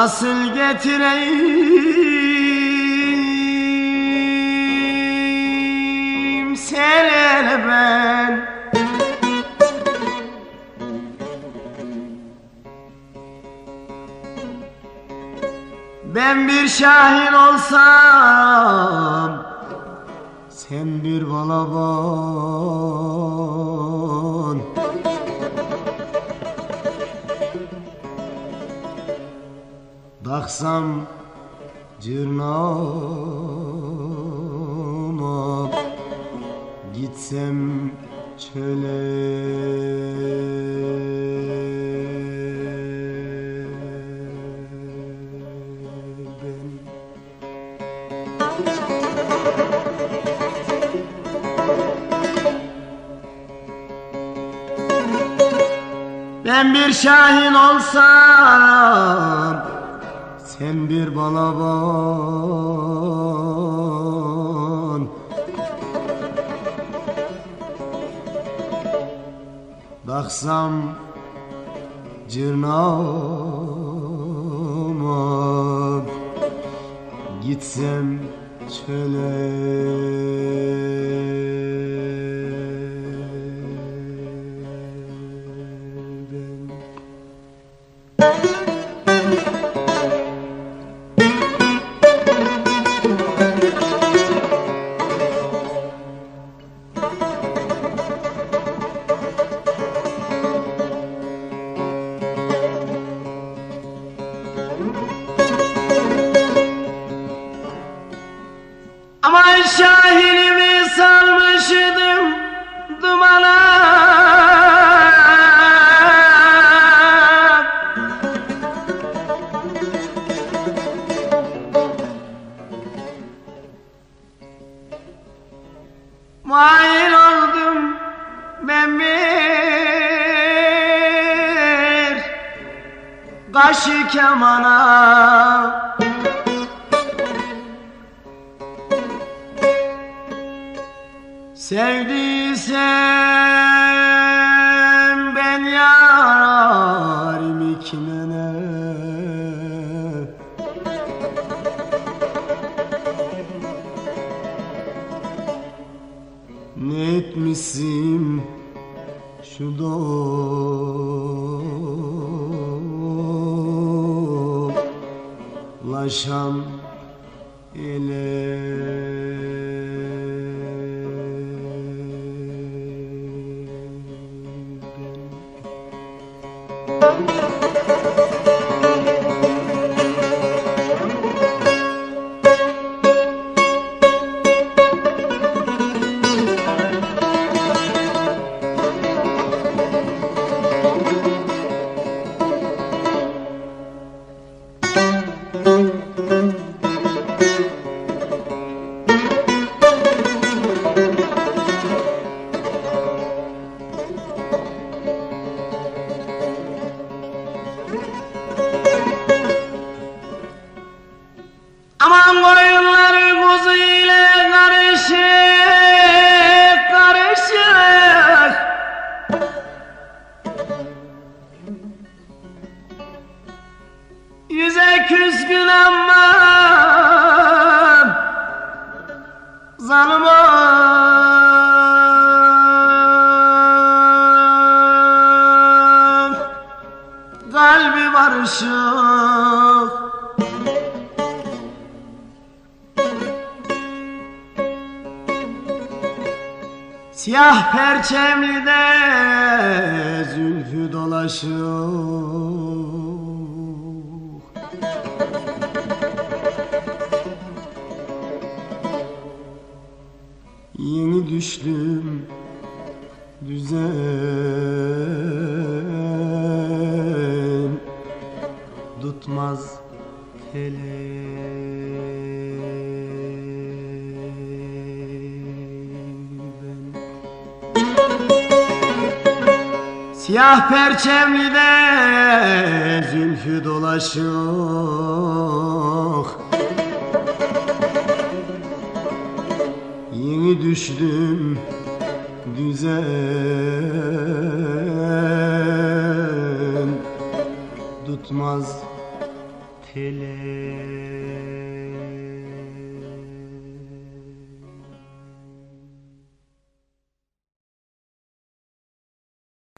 Nasıl getireyim seni ben? Ben bir şahin olsam Sen bir balaban Daksam cırnağıma Gitsem çöle. Ben bir şahin olsam Sen bir balaban Baksam cırnağıma Gitsem çöle Mahir oldum ben Kaşı kemana. Sevdiysem Etmişsin şu dolaşan ele. Aman Zalımım Kalbi barışık. Siyah perçemli de zülfü dolaşık Yeni düştüm düzen Tutmaz tele ben Siyah perçemli de zülfü dolaşık Yeni düştüm düzen Tutmaz tele